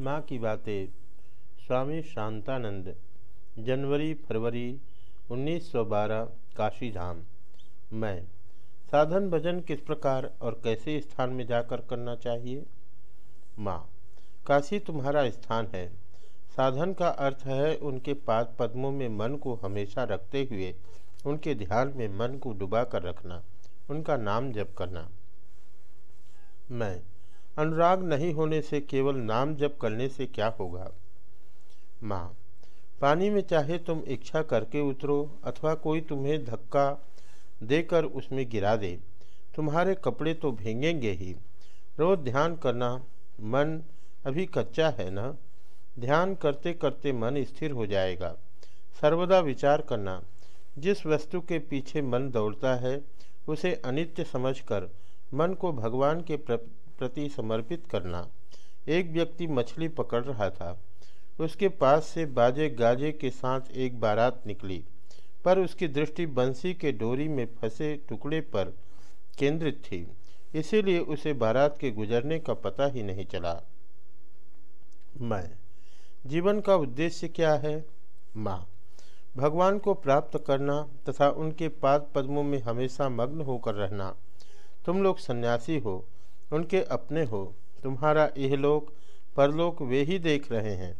माँ की बातें। स्वामी शांतानंद, जनवरी फरवरी 1912 काशी धाम मैं, साधन भजन किस प्रकार और कैसे स्थान में जाकर करना चाहिए? माँ, काशी तुम्हारा स्थान है। साधन का अर्थ है उनके पाद पद्मों में मन को हमेशा रखते हुए, उनके ध्यान में मन को डुबा कर रखना, उनका नाम जप करना। मैं अनुराग नहीं होने से केवल नाम जप करने से क्या होगा? माँ, पानी में चाहे तुम इच्छा करके उतरो अथवा कोई तुम्हें धक्का देकर उसमें गिरा दे, तुम्हारे कपड़े तो भींगेंगे ही। रोज ध्यान करना, मन अभी कच्चा है ना? ध्यान करते करते मन स्थिर हो जाएगा। सर्वदा विचार करना, जिस वस्तु के पीछे मन दौड़ता है, उसे अनित्य समझकर मन को भगवान के प्रति समर्पित करना। एक व्यक्ति मछली पकड़ रहा था। उसके पास से बाजे गाजे के साथ एक बारात निकली, पर उसकी दृष्टि बंसी के डोरी में फंसे टुकड़े पर केंद्रित थी। इसीलिए उसे बारात के गुजरने का पता ही नहीं चला। मैं, जीवन का उद्देश्य क्या है? माँ, भगवान को प्राप्त करना तथा उनके पाद पद्मों में हमेशा मग्न होकर रहना। तुम लोग सन्यासी हो उनके अपने हो। तुम्हारा यह इहलोक परलोक वे ही देख रहे हैं।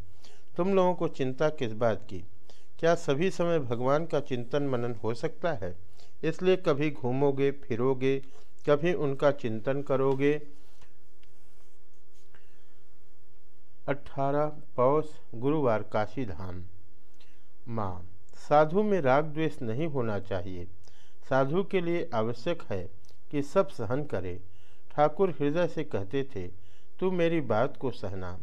तुम लोगों को चिंता किस बात की? क्या सभी समय भगवान का चिंतन मनन हो सकता है? इसलिए कभी घूमोगे, फिरोगे, कभी उनका चिंतन करोगे। अठारह पौष, गुरुवार काशी धाम। माँ, साधु में राग द्वेष नहीं होना चाहिए। साधु के लिए आवश्यक है कि सब सहन करे। ठाकुर हृदय से कहते थे, तू मेरी बात को सहना,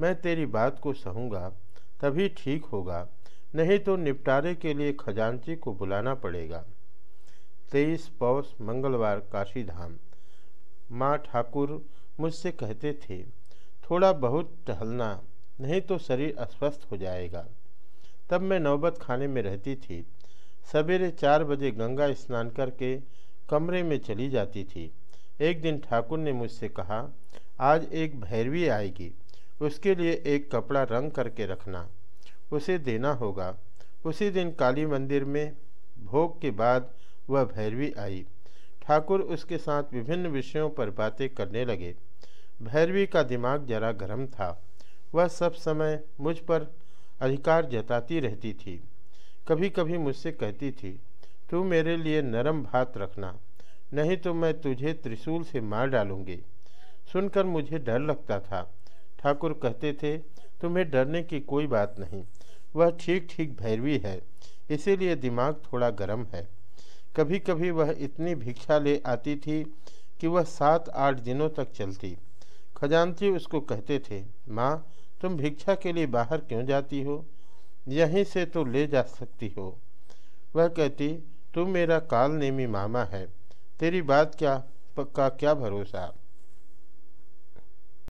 मैं तेरी बात को सहूँगा, तभी ठीक होगा, नहीं तो निपटारे के लिए खजांची को बुलाना पड़ेगा। तेईस पौष, मंगलवार काशी धाम माँ ठाकुर मुझसे कहते थे, थोड़ा बहुत टहलना, नहीं तो शरीर अस्वस्थ हो जाएगा। तब मैं नौबत खाने में रहती थी। सवेरे चार बजे गंगा स्नान करके कमरे में चली जाती थी। एक दिन ठाकुर ने मुझसे कहा, आज एक भैरवी आएगी, उसके लिए एक कपड़ा रंग करके रखना, उसे देना होगा। उसी दिन काली मंदिर में भोग के बाद वह भैरवी आई। ठाकुर उसके साथ विभिन्न विषयों पर बातें करने लगे। भैरवी का दिमाग जरा गर्म था। वह सब समय मुझ पर अधिकार जताती रहती थी। कभी कभी मुझसे कहती थी, तू मेरे लिए नरम भात रखना नहीं तो मैं तुझे त्रिशूल से मार डालूँगी। सुनकर मुझे डर लगता था। ठाकुर कहते थे, तुम्हें डरने की कोई बात नहीं। वह ठीक ठीक भैरवी है। इसीलिए दिमाग थोड़ा गर्म है। कभी कभी वह इतनी भिक्षा ले आती थी कि वह सात, आठ दिनों तक चलती। खजानची उसको कहते थे, माँ, तुम भिक्षा के लिए बाहर क्यों जाती हो? यहीं से तो ले जा सकती हो वह कहती, तुम मेरा काल नेमी मामा है। तेरी बात क्या का क्या भरोसा